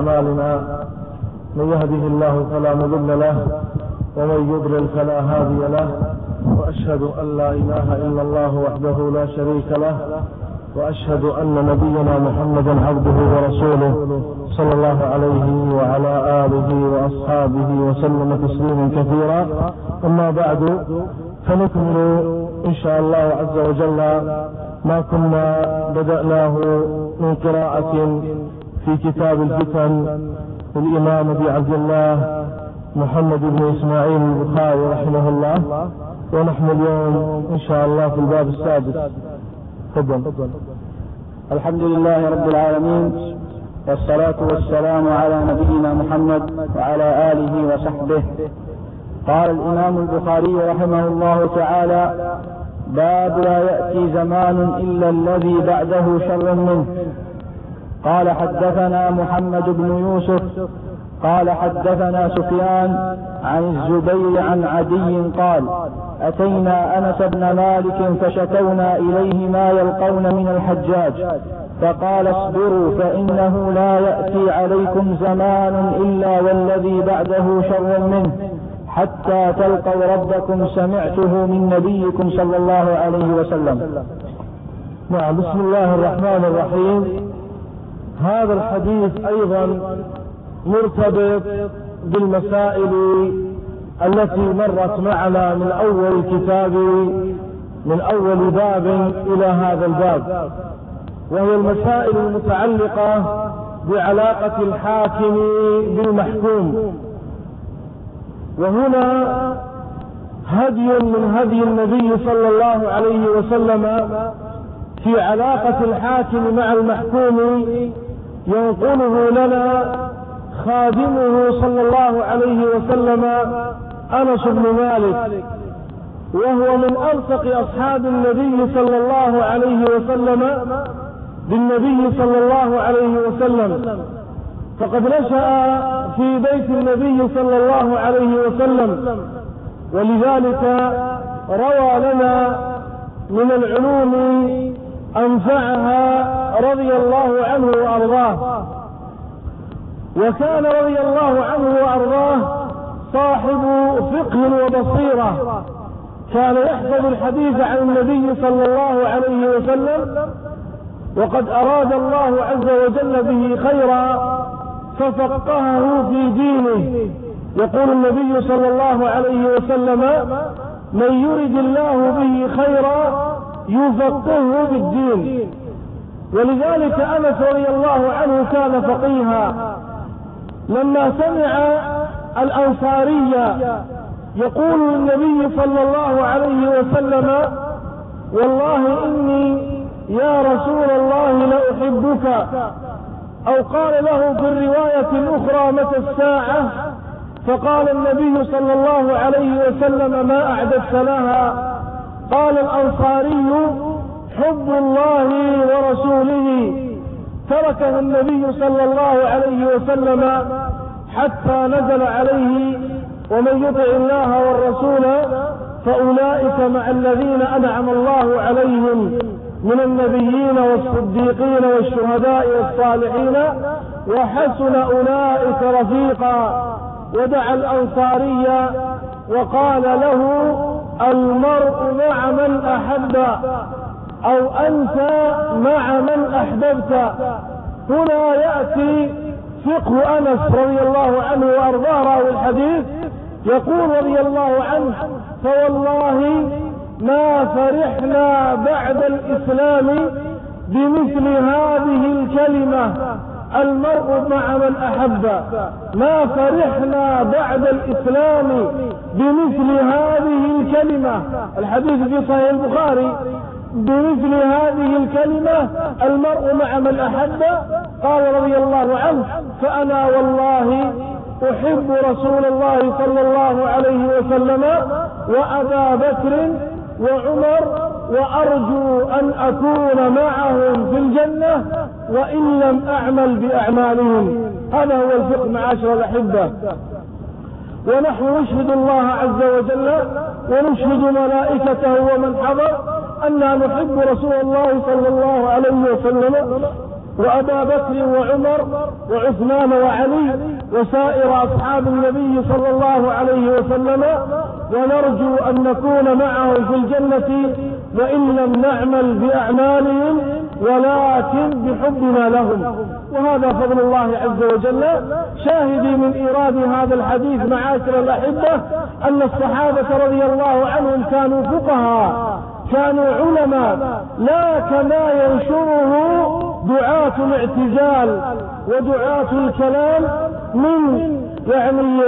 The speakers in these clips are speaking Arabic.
أعمالنا من يهده الله فلا مضل له ومن يضلل فلا هادي له وأشهد أن لا إله إلا الله وحده لا شريك له وأشهد أن نبينا محمدا عبده ورسوله صلى الله عليه وعلى آله وأصحابه وسلم تسليما كثيرا. أما بعد فنكمل إن شاء الله عز وجل ما كنا بدأناه من قراءة في كتاب الفتن للإمام أبي عبد الله محمد بن إسماعيل البخاري رحمه الله. ونحن اليوم إن شاء الله في الباب السادس. تفضل. الحمد لله رب العالمين والصلاة والسلام على نبينا محمد وعلى آله وصحبه. قال الإمام البخاري رحمه الله تعالى باب لا يأتي زمان إلا الذي بعده شر منه. قال حدثنا محمد بن يوسف قال حدثنا سفيان عن الزبير عن عدي قال أتينا أنس بن مالك فشكونا إليه ما يلقون من الحجاج فقال اصبروا فإنه لا يأتي عليكم زمان إلا والذي بعده شر منه حتى تلقوا ربكم سمعته من نبيكم صلى الله عليه وسلم. نعم بسم الله الرحمن الرحيم. هذا الحديث أيضا مرتبط بالمسائل التي مرت معنا من أول الكتاب من أول باب إلى هذا الباب. وهي المسائل المتعلقة بعلاقة الحاكم بالمحكوم. وهنا هدي من هدي النبي صلى الله عليه وسلم في علاقة الحاكم مع المحكوم ينقله لنا خادمه صلى الله عليه وسلم أنس بن مالك وهو من الصق أصحاب النبي صلى الله عليه وسلم بالنبي صلى الله عليه وسلم. فقد نشأ في بيت النبي صلى الله عليه وسلم ولذلك روى لنا من العلوم أنفعها رضي الله عنه وأرضاه. وكان رضي الله عنه وأرضاه صاحب فقه وبصيرة. كان يحفظ الحديث عن النبي صلى الله عليه وسلم وقد أراد الله عز وجل به خيرا ففقهه في دينه. يقول النبي صلى الله عليه وسلم من يرد الله به خيرا يفقهه بالدين. ولذلك أنس رضي الله عنه كان فقيها. لما سمع الأنصارية يقول النبي صلى الله عليه وسلم والله إني يا رسول الله لأحبك. أو قال له في الرواية الأخرى متى الساعة؟ فقال النبي صلى الله عليه وسلم ما أعددت لها. قال الأنصاري حب الله ورسوله تركه النبي صلى الله عليه وسلم حتى نزل عليه ومن يطع الله والرسول فأولئك مع الذين أنعم الله عليهم من النبيين والصديقين والشهداء والصالحين وحسن أولئك رفيقا. ودعا الأنصاري وقال له المرء مع من أحب أو أنت مع من أحببت. هنا يأتي فقه أنس رضي الله عنه وأرضاه راوي الحديث يقول رضي الله عنه فوالله ما فرحنا بعد الإسلام بمثل هذه الكلمة. المرء مع من أحب. ما فرحنا بعد الإسلام بمثل هذه الكلمة. الحديث في صحيح البخاري. بمثل هذه الكلمة المرء مع من أحب. قال رضي الله عنه فأنا والله أحب رسول الله صلى الله عليه وسلم وأبا بكر وعمر وأرجو أن أكون معهم في الجنة. وإن لم أعمل بأعمالهم هذا هو الفقه معاشر الأحبة. ونحن نشهد الله عز وجل ونشهد ملائكته ومن حضر أننا نحب رسول الله صلى الله عليه وسلم وأبا بكر وعمر وعثمان وعلي وسائر أصحاب النبي صلى الله عليه وسلم ونرجو أن نكون معهم في الجنة وإن لم نعمل بأعمالهم ولكن بحبنا لهم. وهذا فضل الله عز وجل. شاهدي من إيراد هذا الحديث معاشر الأحبة أن الصحابة رضي الله عنهم كانوا فقهاء كانوا علماء. لا كما ينشره دعاة الاعتزال ودعاة الكلام من يعني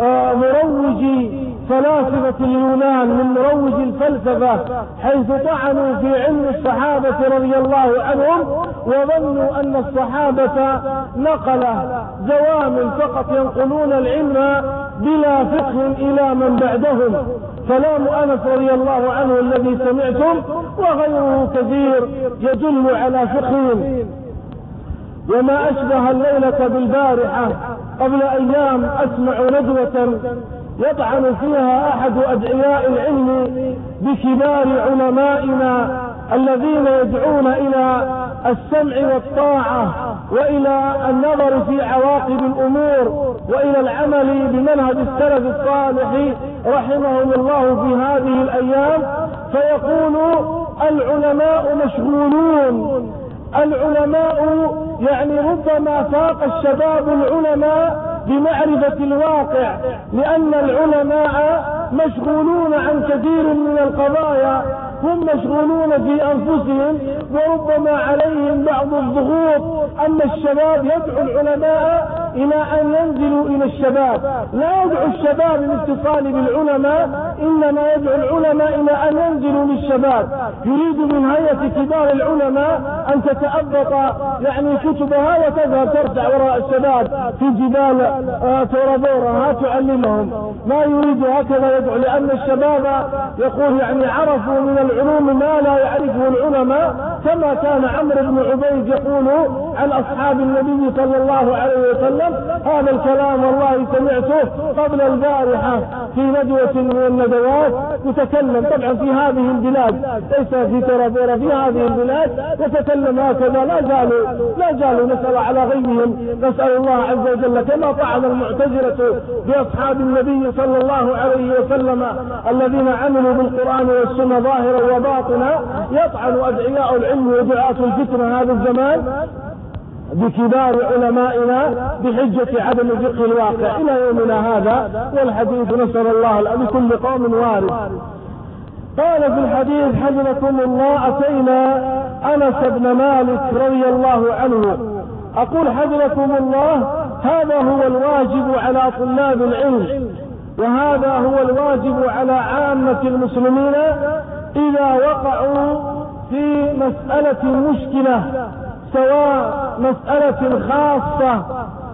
آه، مروجي فلاسفة اليونان من مروج الفلسفة حيث طعنوا في علم الصحابة رضي الله عنهم وظنوا أن الصحابة نقلة زوام فقط ينقلون العلم بلا فقه إلى من بعدهم. كلام أنس رضي الله عنه الذي سمعتم وغيره كثير يدل على فقههم. وما أشبه الليلة بالبارحة قبل أيام أسمع ندوة يطعن فيها أحد أدعياء العلم بكبار علمائنا الذين يدعون إلى السمع والطاعة وإلى النظر في عواقب الأمور وإلى العمل بمنهج السلف الصالح رحمهم الله في هذه الأيام فيقول العلماء مشغولون. العلماء يعني ربما فاق الشباب العلماء بمعرفة الواقع لأن العلماء مشغولون عن كثير من القضايا هم مشغولون في أنفسهم وربما عليهم بعض الضغوط. أما الشباب يدعو العلماء إلى أن ينزلوا إلى الشباب. لا يدعو الشباب للاتصال بالعلماء إنما يدعو العلماء إلى أن ينزلوا للشباب. يريد من هيئة كبار العلماء أن تتأبط يعني كتبها وتذهب ترجع وراء الشباب في جبال آه، تورابورا تعلمهم. ما يريد هكذا يدعو لأن الشباب يقول يعني عرفوا من العلوم ما لا يعرفه العلماء كما كان عمرو بن عبيد يقول عن أصحاب النبي صلى الله عليه وسلم هذا الكلام والله سمعته قبل البارحة في ندوة من الندوات يتكلم طبعا في هذه البلاد ليس في ترابيرا في هذه البلاد يتكلم هكذا لا زالوا لا زالوا نسأل على غيهم نسأل الله عز وجل كما طعن المعتزلة بأصحاب النبي صلى الله عليه وسلم الذين عملوا بالقرآن والسنة ظاهرا وباطنا يطعن أدعياء العلم ودعاة الفتنة هذا الزمان. بكبار علمائنا بحجة عدم فقه الواقع إلى يومنا هذا والحديث نسأل الله لكل قوم وارد. قال في الحديث حفظكم الله أتينا أنس بن مالك رضي الله عنه. أقول حفظكم الله هذا هو الواجب على طلاب العلم وهذا هو الواجب على عامة المسلمين إذا وقعوا في مسألة مشكلة سواء مسألة خاصة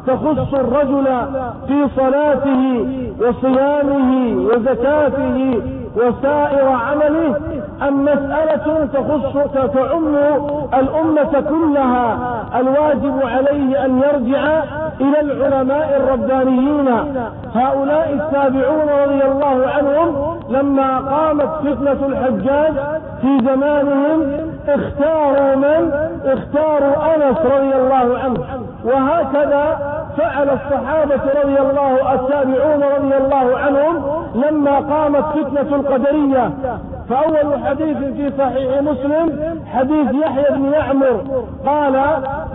تخص الرجل في صلاته وصيامه وزكاته وسائر عمله أم مسألة تخص تعم الأمة كلها الواجب عليه أن يرجع إلى العلماء الربانيين؟ هؤلاء التابعون رضي الله عنهم لما قامت فتنة الحجاج في زمانهم اختاروا من؟ اختاروا أنس رضي الله عنه. وهكذا فعل الصحابة رضي الله التابعون رضي الله عنهم لما قامت فتنة القدرية. فأول حديث في صحيح مسلم حديث يحيى بن يعمر قال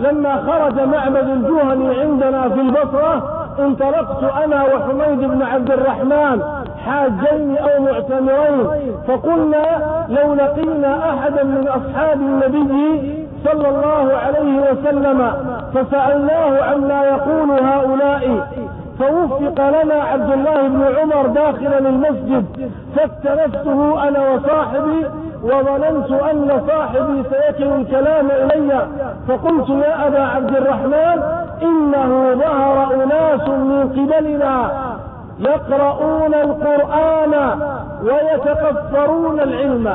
لما خرج معبد الجهني عندنا في البصرة انطلقت أنا وحميد بن عبد الرحمن حاجين أو معتمرين فقلنا لو لقينا أحدا من أصحاب النبي صلى الله عليه وسلم فسألناه عما يقول هؤلاء فوفق لنا عبد الله بن عمر داخلا المسجد فاكتنفته أنا وصاحبي وظننت أن صاحبي سيكل الكلام إلي فقلت يا أبا عبد الرحمن إنه ظهر أناس من قبلنا يقرؤون القرآن. ويتكفرون العلم.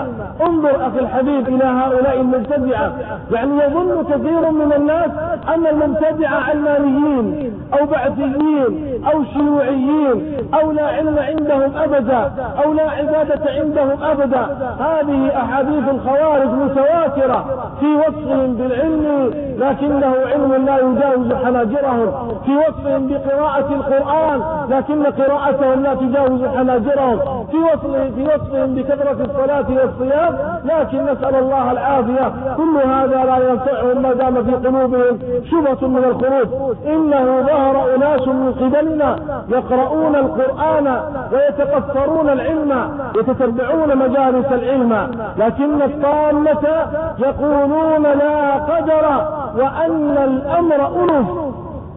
انظر أخي الحبيب إلى هؤلاء المبتدعة. يعني يظن كثير من الناس أن المبتدعة علمانيين أو بعثيين أو شيوعيين أو لا علم عندهم أبدا أو لا عبادة عندهم أبدا. هذه أحاديث الخوارج متواترة في وصفهم بالعلم لكنه علم لا يجاوز حناجرهم. في وصفهم بقراءة القرآن لكن قراءتهم لا تجاوز حناجرهم. في وصفهم في وصفهم بكثرة الصلاة والصيام لكن نسأل الله العافية. كل هذا لا ينفعهم ما دام في قلوبهم شبهة من الخروج. إنه ظهر أناس من قبلنا يقرؤون القرآن ويتقفرون العلم يتتبعون مجالس العلم. لكن الطامة يقولون لا قدر وأن الأمر ألف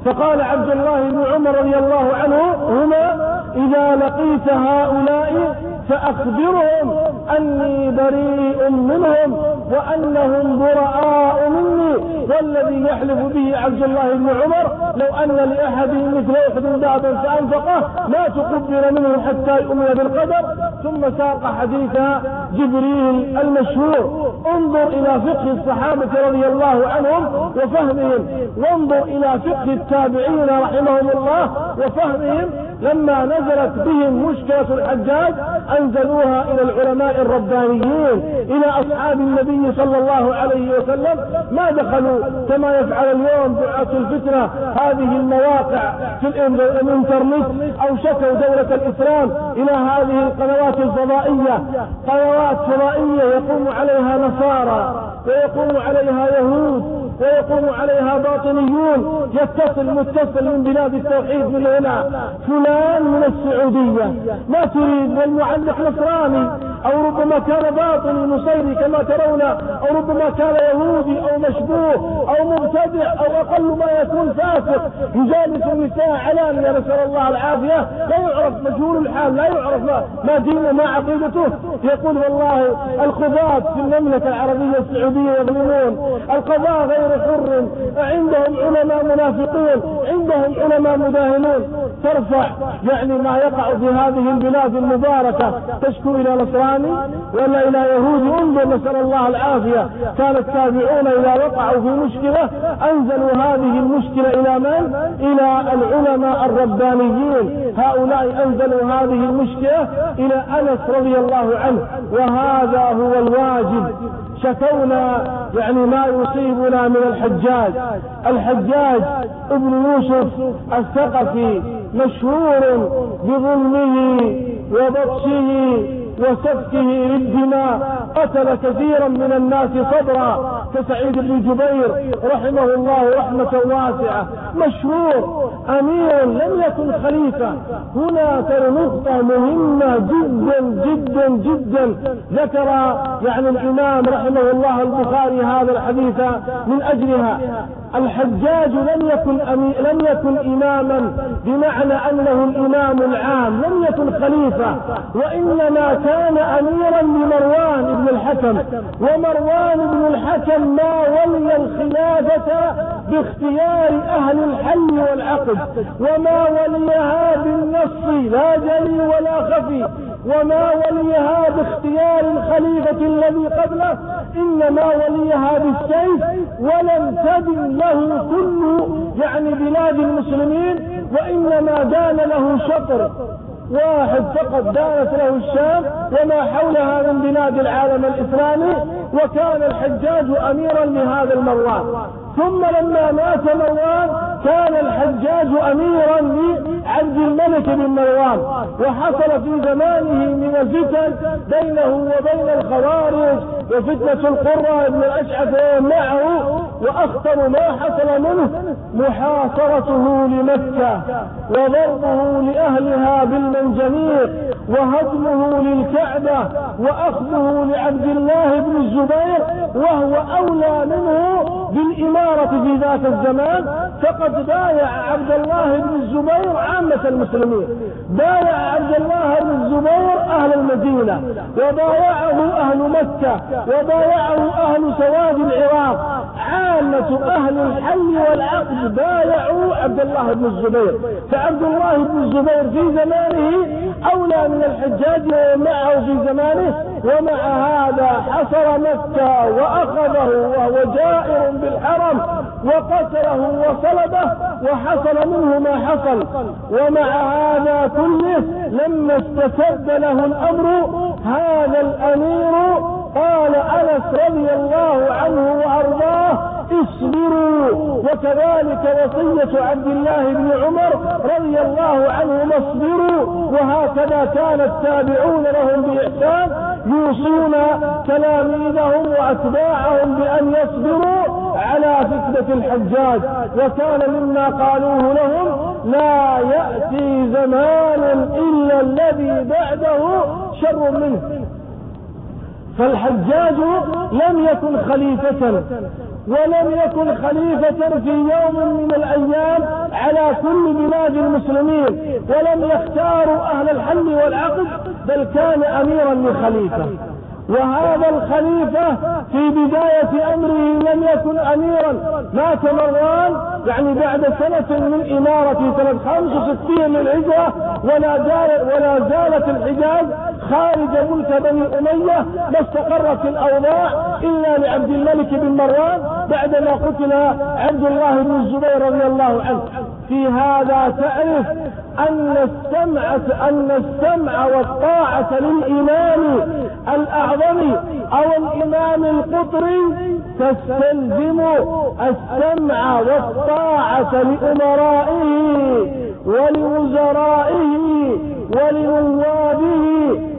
فقال عبد الله بن عمر رضي الله عنه هنا إذا لقيت هؤلاء فأخبرهم أني بريء منهم وأنهم براء مني. والذي يحلف به عبد الله بن عمر لو أن لأحدهم مثل أحد ذهبا فأنفقه ما تقبل منه حتى يؤمن بالقدر. ثم ساق حديث جبريل المشهور. انظر إلى فقه الصحابة رضي الله عنهم وفهمهم. وانظر إلى فقه التابعين رحمهم الله وفهمهم لما نزلت بهم مشكلة الحجاج أنزلوها إلى العلماء الربانيين إلى أصحاب النبي صلى الله عليه وسلم. ما دخلوا كما يفعل اليوم دعاة الفتنة. هذه المواقع في الإنترنت أو شكوا دولة الإسلام إلى هذه القنوات الفضائية. قنوات فضائية يقوم عليها نصارى ويقوم عليها يهود ويقوم عليها باطنيون. يتصل متصل من بلاد التوحيد من هنا. فلان من السعودية. ما تريد؟ والمعلق نصراني. أو ربما كان باطني نصيري كما ترون أو ربما كان يهودي أو مشبوه أو مبتدع أو أقل ما يكون فاسق. يجالس النساء علانية نسأل الله العافية. لا يعرف مجهول الحال لا يعرف ما دينه ما عقيدته. يقول والله القضاة في المملكة العربية السعودية يظلمون. القضاء غير حر. عندهم علماء منافقون. عندهم علماء مداهنون. ترفع يعني ما يقع في هذه البلاد المباركة. تشكو إلى نصراني ولا إلى يهودي انظر نسأل الله العافية. كان التابعون إذا وقعوا في مشكلة أنزلوا هذه المشكلة إلى من؟ إلى العلماء الربانيين. هؤلاء أنزلوا هذه المشكلة إلى أنس رضي الله عنه. وهذا هو الواجب. شكونا يعني ما يصيبنا من الحجاج. الحجاج ابن يوسف الثقفي مشهور بظلمه وبطشه وسفكه للدماء. قتل كثيرا من الناس صبرا كسعيد بن جبير رحمه الله رحمة واسعة. مشهور أمير لم يكن خليفة. هنا ترى نقطة مهمة جدا جدا جدا. ذكر يعني الإمام رحمه الله البخاري هذا الحديث من أجلها. الحجاج لم يكن. لم يكن إماما بمعنى أنه الإمام العام لم يكن خليفة. وإنما كان اميرا لمروان بن الحكم. ومروان بن الحكم ما ولي الخلافة باختيار أهل الحل والعقد. وما وليها بالنص لا جلي ولا خفي. وما وليها باختيار الخليفة الذي قبله إنما وليها بالسيف ولم تدن له كل يعني بلاد المسلمين وإنما دان له شطر. واحد فقط دانت له الشام وما حولها من بلاد العالم الإسلامي وكان الحجاج اميرا لهذا المروان. ثم لما مات مروان كان الحجاج اميرا لعبد الملك بن مروان وحصل في زمانه من الفتن بينه وبين الخوارج وفتنة القرى ابن الأشعث معه واخطر ما حصل منه محاصرته لمكة وضربه لأهلها بالمنجنيق وهدمه للكعبة وأخذه لعبد الله بن الزبير وهو أولى منه بالإمارة في ذاك الزمان فقد بايع عبد الله بن الزبير عامة المسلمين. بايع عبد الله بن الزبير أهل المدينة وبايعه أهل مكة وبايعه أهل سواد العراق. عامة أهل الحل والعقد بايعوا عبد الله بن الزبير. فعبد الله بن الزبير في زمانه أولى من الحجاج ومعه في زمانه ومع هذا حصر مكة وأخذه وهو جائر بالحرم. وقتله وصلبه وحصل منه ما حصل. ومع هذا كله لما استسد له الأمر هذا الأمير قال أنس رضي الله عنه وأرضاه اصبروا. وكذلك وصية عبد الله بن عمر رضي الله عنهما اصبروا. وهكذا كان التابعون لهم بإحسان يوصون تلاميذهم وأتباعهم بأن يصبروا. على فتنة الحجاج وكان مما قالوه لهم لا يأتي زمان إلا الذي بعده شر منه. فالحجاج لم يكن خليفة ولم يكن خليفة في يوم من الأيام على كل بلاد المسلمين ولم يختاروا أهل الحل والعقد بل كان أميرا لخليفة. وهذا الخليفة في بداية أمره لم يكن أميرا مات مروان يعني بعد سنة من إمارة سنة 65 للهجرة ولا ولا زالت الحجاز خارج ملك بني أمية ما استقرت الأوضاع إلا لعبد الملك بن مروان بعدما قتل عبد الله بن الزبير رضي الله عنه. في هذا تعرف أن السمع أن السمع والطاعة للإمام الأعظم أو الإمام القطري تستلزم السمع والطاعة لأمرائه ولوزرائه ولنوابه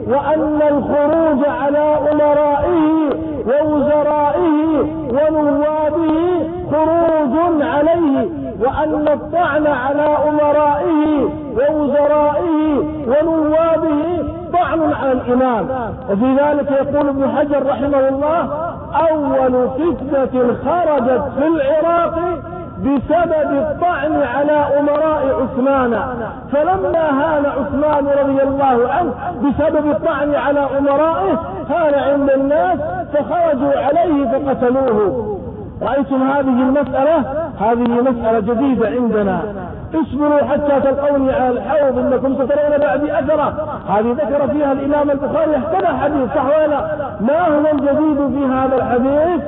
وأن الخروج على أمرائه ووزرائه ونوابه خروج عليه وأن الطعن على أمرائه ووزرائه ونوابه طعن على الإمام وفي ذلك يقول ابن حجر رحمه الله أول فتنة خرجت في العراق بسبب الطعن على أمراء عثمان. فلما هان عثمان رضي الله عنه بسبب الطعن على أمرائه هان عند الناس فخرجوا عليه فقتلوه. رأيتم هذه المسألة؟ هذه مسألة جديدة عندنا. اصبروا حتى تلقوني على الحوض إنكم سترون بعدي أثرة. هذه ذكر فيها الإمام البخاري احتمى حديث صح ولا ما هو الجديد في هذا الحديث؟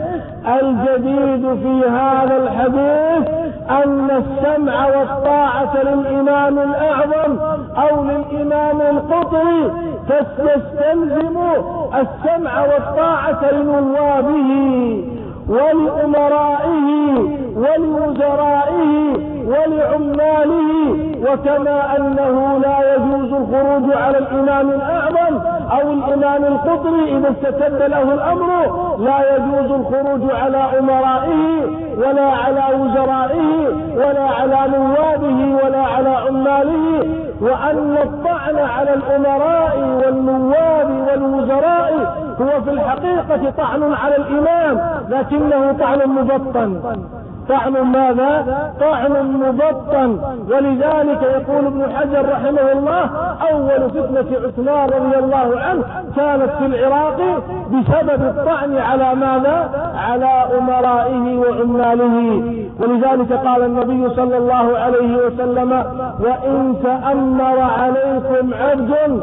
الجديد في هذا الحديث أن السمع والطاعة للإمام الأعظم أو للإمام القطري تستلزم السمع والطاعة لنوابه ولأمرائه ولوزرائه ولعماله وكما أنه لا يجوز الخروج على الإمام الأعظم أو الإمام القطري إذا استتب له الأمر. لا يجوز الخروج على أمرائه ولا على وزرائه ولا على نوابه ولا على عماله. وأن الطعن على الأمراء والنواب والوزراء هو في الحقيقة طعن على الإمام لكنه طعن مبطن. طعن ماذا؟ طعن مبطن. ولذلك يقول ابن حجر رحمه الله أول فتنة عثمان رضي الله عنه كانت في العراق بسبب الطعن على ماذا؟ على أمرائه وعماله. ولذلك قال النبي صلى الله عليه وسلم وإن تأمر عليكم عبد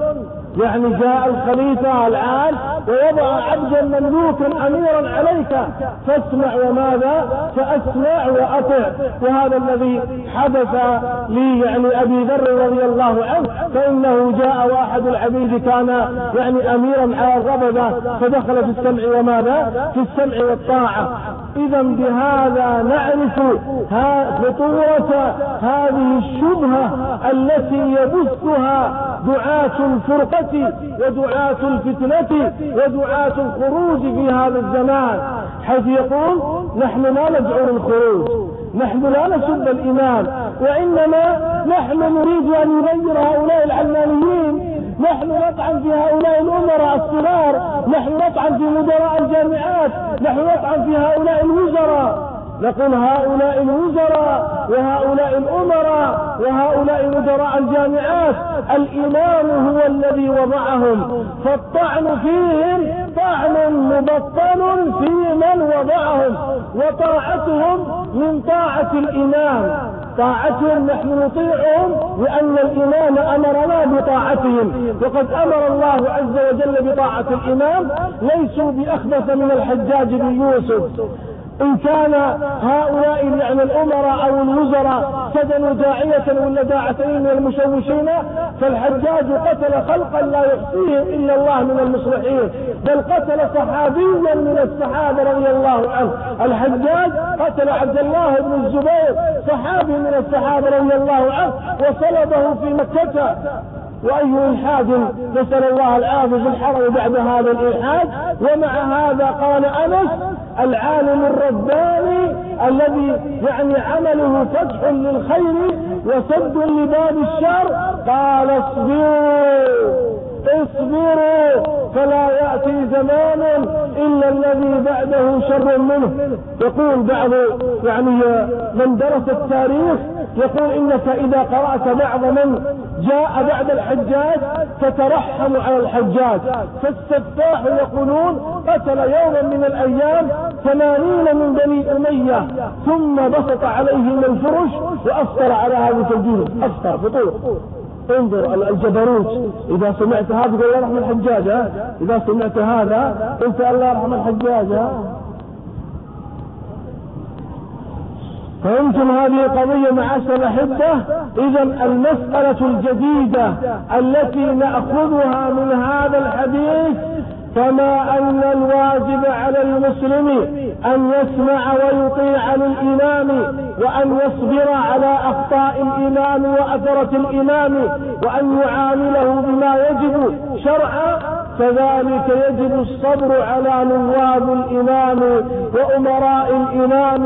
يعني جاء الخليفة الآن ووضع عبدا مملوكا أميرا عليك فاسمع وماذا؟ فأسمع وأطع. وهذا الذي حدث لي يعني أبي ذر رضي الله عنه فإنه جاء وأحد العبيد كان يعني أميرا على الرببة فدخل في السمع وماذا؟ في السمع والطاعة. إذا بهذا نعرف خطورة هذه الشبهة التي يبثها دعاة الفرقة ودعاة الفتنة ودعاة الخروج في هذا الزمان حيث يقول نحن لا ندعو للخروج نحن لا نسب الإمام وإنما نحن نريد أن يغير هؤلاء العلمانيين نحن نطعن في هؤلاء الأمراء الصغار نحن نطعن في مدراء الجامعات نحن نطعن في هؤلاء الوزراء. نقول هؤلاء الوزراء وهؤلاء الأمراء وهؤلاء مدراء الجامعات الإمام هو الذي وضعهم. فالطعن فيهم طعن مبطل في من وضعهم. وطاعتهم من طاعة الإمام. طاعتهم نحن نطيعهم لأن الإمام أمرنا بطاعتهم. وقد أمر الله عز وجل بطاعة الإمام ليسوا بأخبث من الحجاج بن يوسف. إن كان هؤلاء يعني الأمراء أو الوزراء سجنوا داعية ولا داعتين من المشوشين فالحجاج قتل خلقا لا يحصيه إلا الله من المصلحين بل قتل صحابيا من الصحابة رضي الله عنه. الحجاج قتل عبد الله بن الزبير صحابي من الصحابة رضي الله عنه وصلبه في مكة. وأي إلحاد نسأل الله العافية في الحرم بعد هذا الإلحاد. ومع هذا قال أنس العالم الرباني الذي يعني عمله فتح للخير وسد لباب الشر. قال اصبروا. اصبروا فلا يأتي زمان إلا الذي بعده شر منه. يقول بعض يعني من درس التاريخ يقول إنك إذا قرأت بعض من جاء بعد الحجاج تترحم على الحجاج. فالسفاح يقولون قتل يوما من الأيام ثمانين من بني أمية ثم بسط عليهم الفرش وأفطر على هذه الجنود أفطر فطور انظر الجبروت. إذا سمعت هذا قل الله يرحم الحجاج إذا سمعت هذا قلت الله يرحم الحجاج فهمتم هذه القضية معاشر الأحبة إذا المسألة الجديدة التي نأخذها من هذا الحديث كما أن الواجب على المسلم أن يسمع ويطيع للإمام وأن يصبر على أخطاء الإمام وأثرة الإمام وأن يعامله بما يجب شرعا كذلك يجب الصبر على نواب الإمام وأمراء الإمام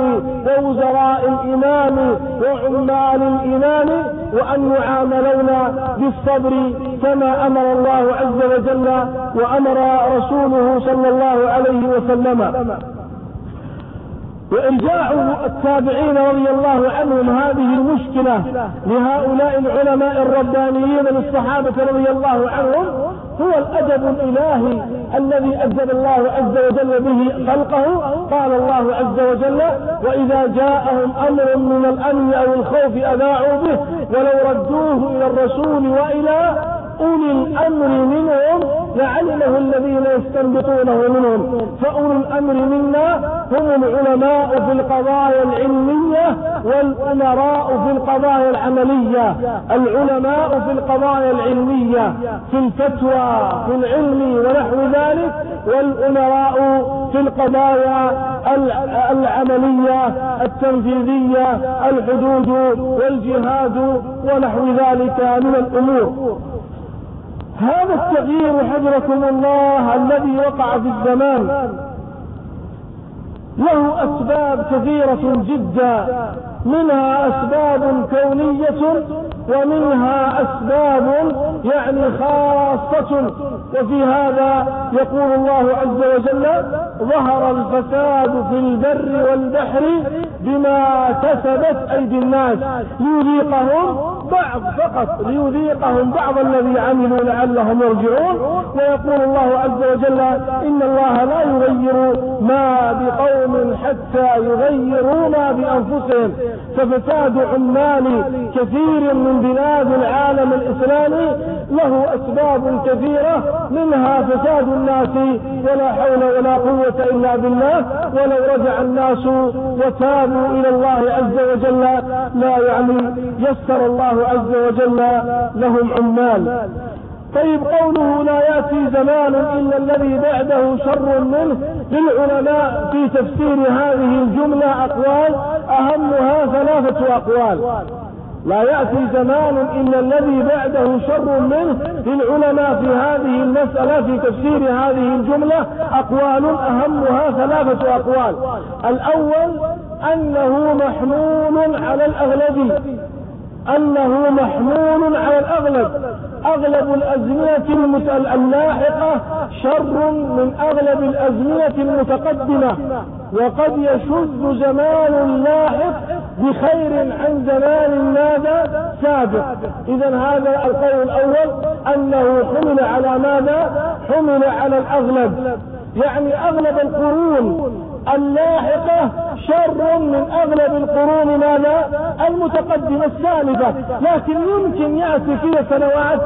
ووزراء الإمام وعمال الإمام وأن يعاملون بالصبر كما أمر الله عز وجل وأمر رسوله صلى الله عليه وسلم. وإرجاع التابعين رضي الله عنهم هذه المشكلة لهؤلاء العلماء الربانيين للصحابة رضي الله عنهم هو الأدب الإلهي الذي أدب الله عز وجل به خلقه. قال الله عز وجل وإذا جاءهم أمر من الأمن أو الخوف أذاعوا به ولو ردوه إلى الرسول وإلى أولي الأمر منهم لعلمه الذين يستنبطونه منهم. فأولي الأمر منا هم العلماء في القضايا العلمية والأمراء في القضايا العملية. العلماء في القضايا العلمية في الفتوى في العلم ونحو ذلك والأمراء في القضايا العملية التنفيذية الحدود والجهاد ونحو ذلك من الأمور. هذا التغيير حجركم الله الذي وقع في الزمان. له أسباب كثيرة جدا. منها أسباب كونية ومنها أسباب يعني خاصة. وفي هذا يقول الله عز وجل ظهر الفساد في البر والبحر بما كسبت أيدي الناس. ليذيقهم بعض فقط ليذيقهم بعض الذي عملوا لعلهم يرجعون. ويقول الله عز وجل إن الله لا يغير ما بقوم حتى يغيروا ما بأنفسهم. ففساد عمال كثير من بلاد العالم الإسلامي له أسباب كثيرة منها فساد الناس ولا حول ولا قوة إلا بالله. ولو رجع الناس وتابوا إلى الله عز وجل لا يعني يسر الله عز وجل لهم عمال. طيب قوله لا يأتي زمان إلا الذي بعده شر منه للعلماء في تفسير هذه الجملة أقوال أهمها ثلاثة أقوال. لا يأتي زمان إلا الذي بعده شر منه للعلماء في هذه المسألة في تفسير هذه الجملة أقوال أهمها ثلاثة أقوال. الأول أنه محمول على الأغلب أنه محمول على الأغلب. أغلب الأزمنة اللاحقة شر من أغلب الأزمنة المتقدمة. وقد يشذ زمان لاحق بخير عن زمان ماذا؟ سابق. اذا هذا القول الأول أنه حمل على ماذا؟ حمل على الأغلب. يعني أغلب القرون اللاحقة شر من أغلب القرون ماذا؟ المتقدمة السالفة. لكن يمكن يأتي فيها سنوات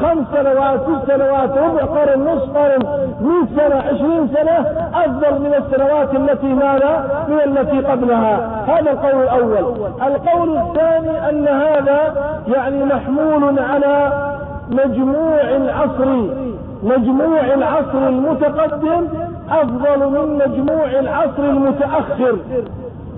خمس سنوات ست سنوات ربع قرن نصف قرن مئة سنة عشرين سنة أفضل من السنوات التي ماذا؟ من التي قبلها. هذا القول الأول. القول الثاني أن هذا يعني محمول على مجموع العصر مجموع العصر المتقدم أفضل من مجموع العصر المتأخر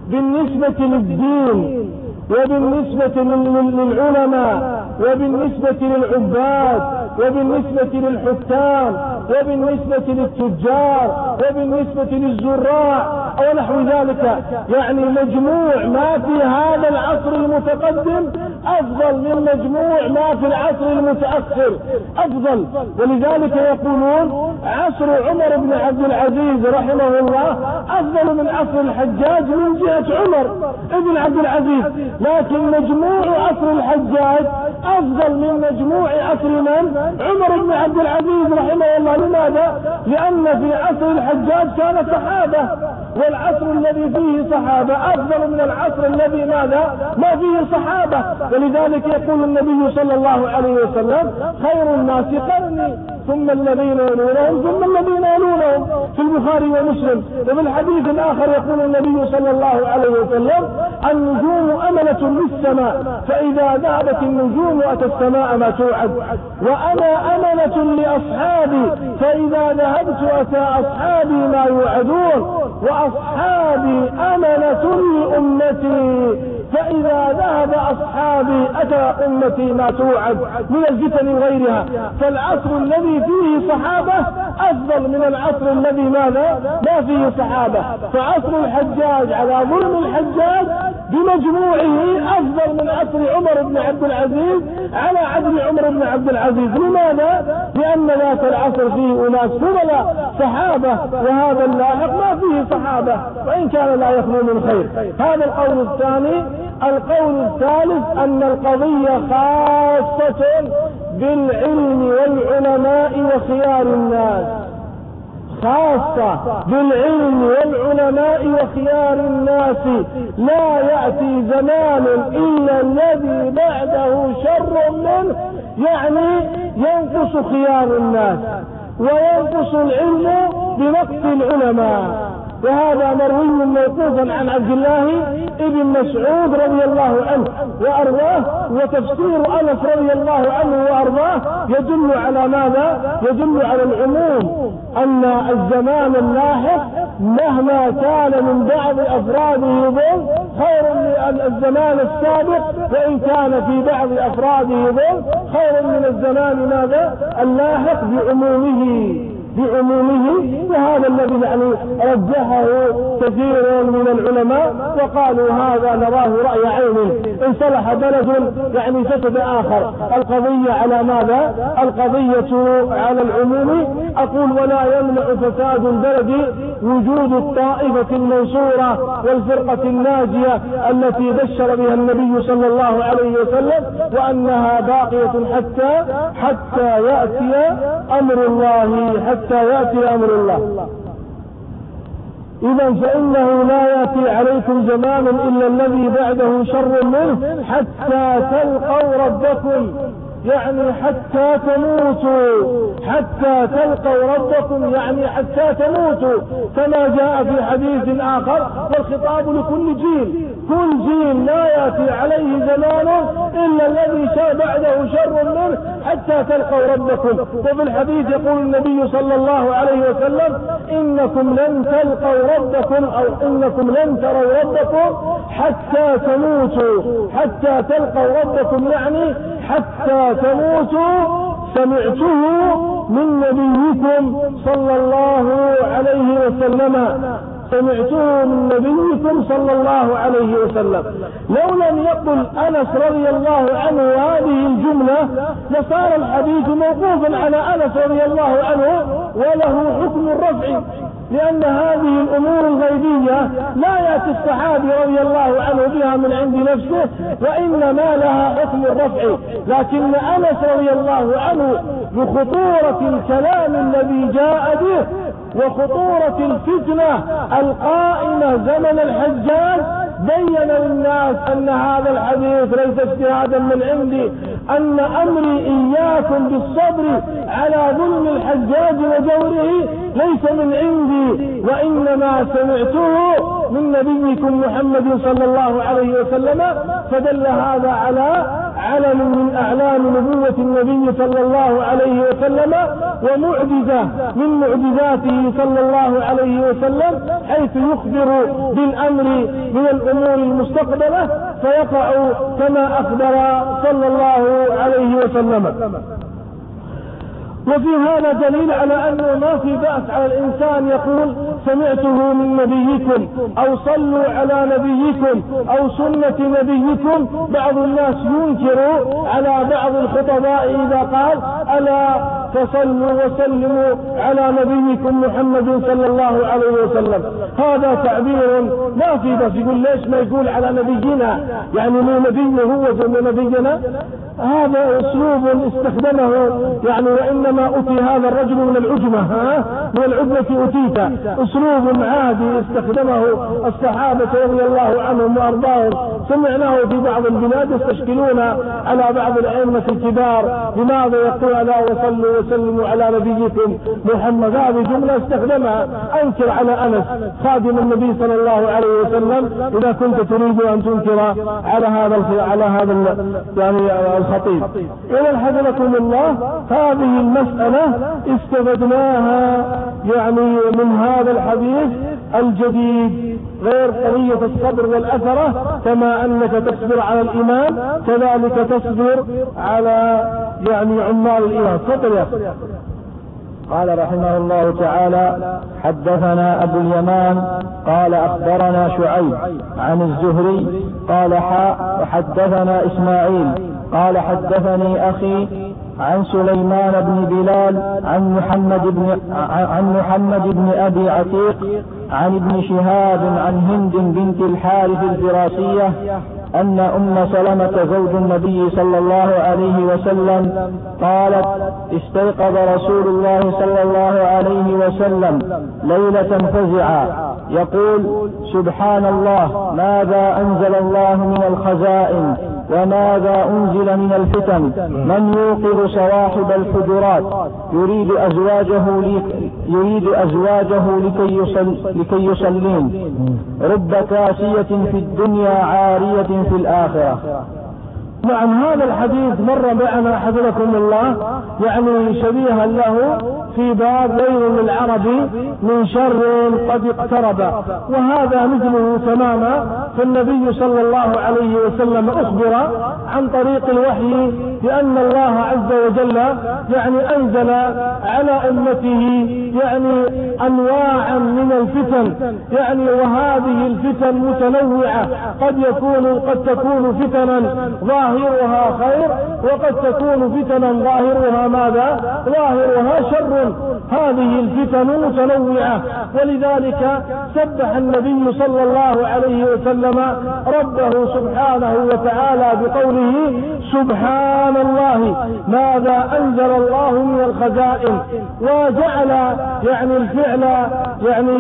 بالنسبة للدين وبالنسبة للعلماء وبالنسبة للعباد وبالنسبة للحكام وبالنسبة للتجار وبالنسبة للزراع ونحو ذلك. يعني مجموع ما في هذا العصر المتقدم أفضل من مجموع ما في العصر المتأخر. أفضل. ولذلك يقولون عصر عمر بن عبد العزيز رحمه الله أفضل من عصر الحجاج من جهة عمر ابن عبد العزيز. لكن مجموع عصر الحجاج أفضل من مجموع عصر من؟ عمر بن عبد العزيز رحمه الله. لماذا؟ لأن في عصر الحجاج كان صحابة والعصر الذي فيه صحابة أفضل من العصر الذي ماذا؟ ما فيه صحابة. ولذلك يقول النبي صلى الله عليه وسلم خير الناس قرني. ثم الذين يلونهم ثم الذين يلونهم في البخاري ومسلم. وفي الحديث الآخر يقول النبي صلى الله عليه وسلم النجوم أملة للسماء فإذا ذهبت النجوم أتى السماء ما توعد وأنا أملة لأصحابي فإذا ذهبت أتى أصحابي ما يوعدون. وأصحابي أملة لأمتي. فإذا ذهب أصحابي أتى أمتي ما توعد من الفتن وغيرها فالعصر الذي فيه صحابة أفضل من العصر الذي ماذا؟ ما فيه صحابة. فعصر الحجاج على ظلم الحجاج بمجموعه أفضل من عصر عمر بن عبد العزيز على عدل عمر بن عبد العزيز. لماذا؟ لأن ذاك العصر فيه أناس فضلاء صحابة وهذا اللاحق ما فيه صحابة وإن كان لا يخلو من خير. هذا القول الثاني. القول الثالث أن القضية خاصة بالعلم والعلماء وخيار الناس. خاصة بالعلم والعلماء وخيار الناس. لا يأتي زمان إلا الذي بعده شر منه يعني ينقص خيار الناس وينقص العلم بنقص العلماء. وهذا مروي موقوفا عن عبد الله ابن مسعود رضي الله عنه وأرضاه وتفسير أنس رضي الله عنه وأرضاه يدل على ماذا؟ يدل على العموم أن الزمان اللاحق مهما كان من بعض أفراده ظلم خير من الزمان السابق وإن كان في بعض أفراده ظلم خير من الزمان ماذا؟ اللاحق بعمومه بعمومه وهذا الذي يعني رجحه كثير من العلماء وقالوا هذا نراه رأي عين. إن صلح بلد يعني فسد آخر. القضية على ماذا؟ القضية على العموم. أقول ولا يمنع فساد البلد وجود الطائفة المنصورة والفرقة الناجية التي بشر بها النبي صلى الله عليه وسلم وأنها باقية حتى حتى يأتي أمر الله حتى حتى يأتي أمر الله. إذا فإنه لا يأتي عليكم زمان إلا الذي بعده شر منه حتى تلقوا ربكم. يعني حتى تموتوا. حتى تلقوا ربكم. يعني حتى تموتوا. كما جاء في حديث آخر والخطاب لكل جيل. كل جيل لا يأتي عليه زمان إلا الذي بعده شر منه حتى تلقوا ربكم. وفي الحديث يقول النبي صلى الله عليه وسلم إنكم لن تلقوا ربكم أو إنكم لن تروا ربكم حتى تموتوا. حتى تلقوا ربكم يعني حتى تموتوا سمعته من نبيكم صلى الله عليه وسلم. سمعته من نبيكم صلى الله عليه وسلم. لو لم يقل أنس رضي الله عنه هذه الجملة لصار الحديث موقوفا على أنس رضي الله عنه وله حكم الرفع لأن هذه الأمور الغيبية لا يأتي الصحابي رضي الله عنه بها من عند نفسه وإنما لها حكم الرفع. لكن أنس رضي الله عنه بخطورة الكلام الذي جاء به وخطورة الفتنة القائمة زمن الحجاج بين للناس أن هذا الحديث ليس اجتهادا من عندي أن أمري إياكم بالصبر على ظلم الحجاج وجوره ليس من عندي وإنما سمعته من نبيكم محمد صلى الله عليه وسلم فدل هذا على علم من أعلام نبوة النبي صلى الله عليه وسلم ومعجزة من معجزاته صلى الله عليه وسلم حيث يخبر بالأمر من الأمور المستقبلة فيقع كما أخبر صلى الله عليه وسلم. وفي هذا دليل على أنه ما في بأس على الإنسان يقول سمعته من نبيكم أو صلوا على نبيكم أو سنة نبيكم بعض الناس ينكر على بعض الخطباء إذا قال ألا فصلوا وسلموا على نبيكم محمد صلى الله عليه وسلم. هذا تعبير ما في بس يقول ليش ما يقول على نبينا؟ يعني مو نبي هو نبينا؟ هذا أسلوب استخدمه يعني وإنما اتي هذا الرجل من العجمة ها؟ من العجمة اتيت. أسلوب عادي استخدمه الصحابة رضي الله عنهم وأرضاهم. سمعناه في بعض البلاد يستشكلون على بعض الأئمة الكبار لماذا يقول لا وصلوا وسلموا على نبيكم محمد هذه جملة استخدمها. أنكر على أنس خادم النبي صلى الله عليه وسلم إذا كنت تريد أن تنكر على هذا على هذا يعني الخطيب اذا حفظكم الله هذه المسألة استفدناها يعني من هذا الحديث الجديد غير قضية الصبر والأثرة كما أنك تصبر على الإيمان كذلك تصبر على يعني عمال الإيمان. تفضل يا قال رحمه الله تعالى حدثنا أبو اليمان قال أخبرنا شعيب عن الزهري قال حاء وحدثنا إسماعيل قال حدثني أخي عن سليمان بن بلال عن محمد بن عن محمد بن أبي عتيق عن ابن شهاب عن هند بنت الحارث الفراسية أن أم سلمة زوج النبي صلى الله عليه وسلم قالت استيقظ رسول الله صلى الله عليه وسلم ليلة فزعا يقول سبحان الله ماذا أنزل الله من الخزائن؟ وماذا أنزل من الفتن؟ من يوقظ صواحب الحجرات يريد أزواجه يريد أزواجه لكي, يصل لكي يصلين. رب كاسية في الدنيا عارية في الآخرة. نعم هذا الحديث مر معنا حفظكم الله يعني شبيها له في باب ليل للعرب من شر قد اقترب. وهذا مثله تماما فالنبي صلى الله عليه وسلم أخبر عن طريق الوحي بأن الله عز وجل يعني أنزل على أمته يعني أنواعا من الفتن يعني وهذه الفتن متنوعة قد يكون قد تكون فتنا ظاهرها خير وقد تكون فتنا ظاهرها ماذا؟ ظاهرها شر. هذه الفتن متنوعة. ولذلك سبح النبي صلى الله عليه وسلم ربه سبحانه وتعالى بقوله سبحان الله. ماذا أنزل الله من الخزائن؟ وجعل يعني الفعل يعني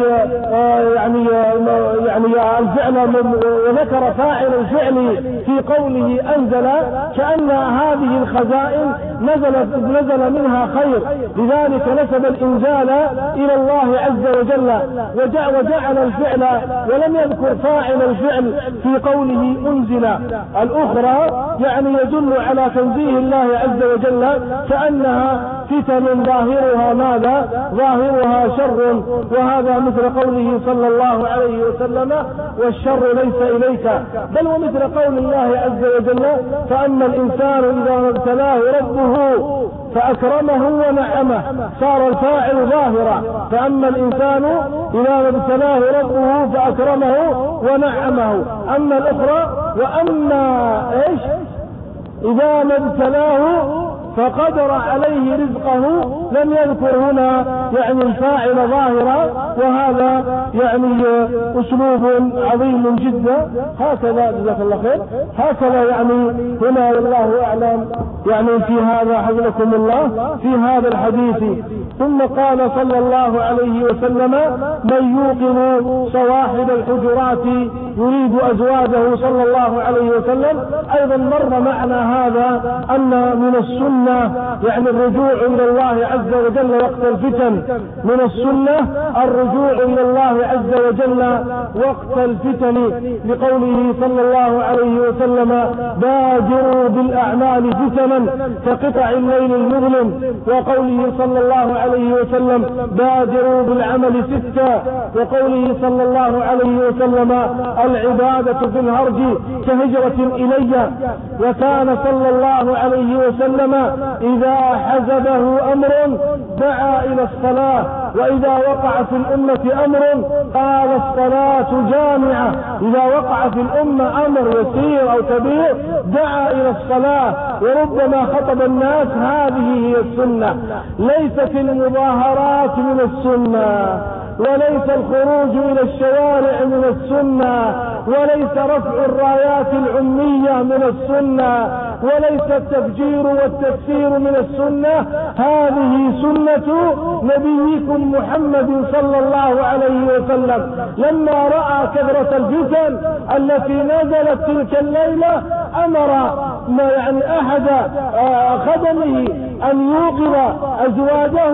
يعني يعني الفعل وذكر فاعل الفعل في قوله انزل كأن هذه الخزائن نزلت نزل منها خير. لذلك نسب الإنزال إلى الله عز وجل وجعل الفعل ولم يذكر فاعل الفعل في قوله أنزل. الأخرى يعني يدل على تنزيه الله عز وجل كأنها فتن ظاهرها ماذا؟ ظاهرها شر. وهذا مثل قوله صلى الله عليه وسلم والشر ليس إليك. بل ومثل قول الله عز وجل فأما الإنسان إذا ابتلاه ربه فأكرمه ونعمه صار الفاعل ظاهرا. فأما الإنسان إذا ابتلاه ربه فأكرمه ونعمه. أما الأخرى وأما إيش؟ إذا ما ابتلاه فقدر عليه رزقه لم يذكر هنا يعني الفاعل ظاهرا وهذا يعني أسلوب عظيم جدا. هكذا جزاك الله خير. هكذا يعني هنا والله أعلم يعني في هذا حفظكم الله في هذا الحديث. ثم قال صلى الله عليه وسلم من يوقظ صواحب الحجرات يريد أزواجه صلى الله عليه وسلم. أيضا مر معنا هذا أن من السنة يعني الرجوع إلى الله عز وجل وقت الفتن. من السنة الرجوع إلى الله عز وجل وقت الفتن. لقوله صلى الله عليه وسلم بادروا بالأعمال فتنا كقطع الليل المظلم. وقوله صلى الله عليه وسلم بادروا بالعمل ستا. وقوله صلى الله عليه وسلم العبادة في الهرج كهجرة إلي. وكان صلى الله عليه وسلم إذا حزبه أمر دعا إلى الصلاة وإذا وقع في الأمة أمر قال الصلاة جامعة. إذا وقع في الأمة أمر يسير أو كبير دعا إلى الصلاة. وربما خطب الناس هذه هي السنة. ليست المظاهرات من السنة وليس الخروج إلى الشوارع من السنة وليس رفع الرايات العمية من السنة. وليس التفجير والتكسير من السنة. هذه سنة نبيكم محمد صلى الله عليه وسلم. لما رأى كثرة الفتن التي نزلت تلك الليلة أمر ما يعني أحد آه، خدمه أن يوقظ أزواجه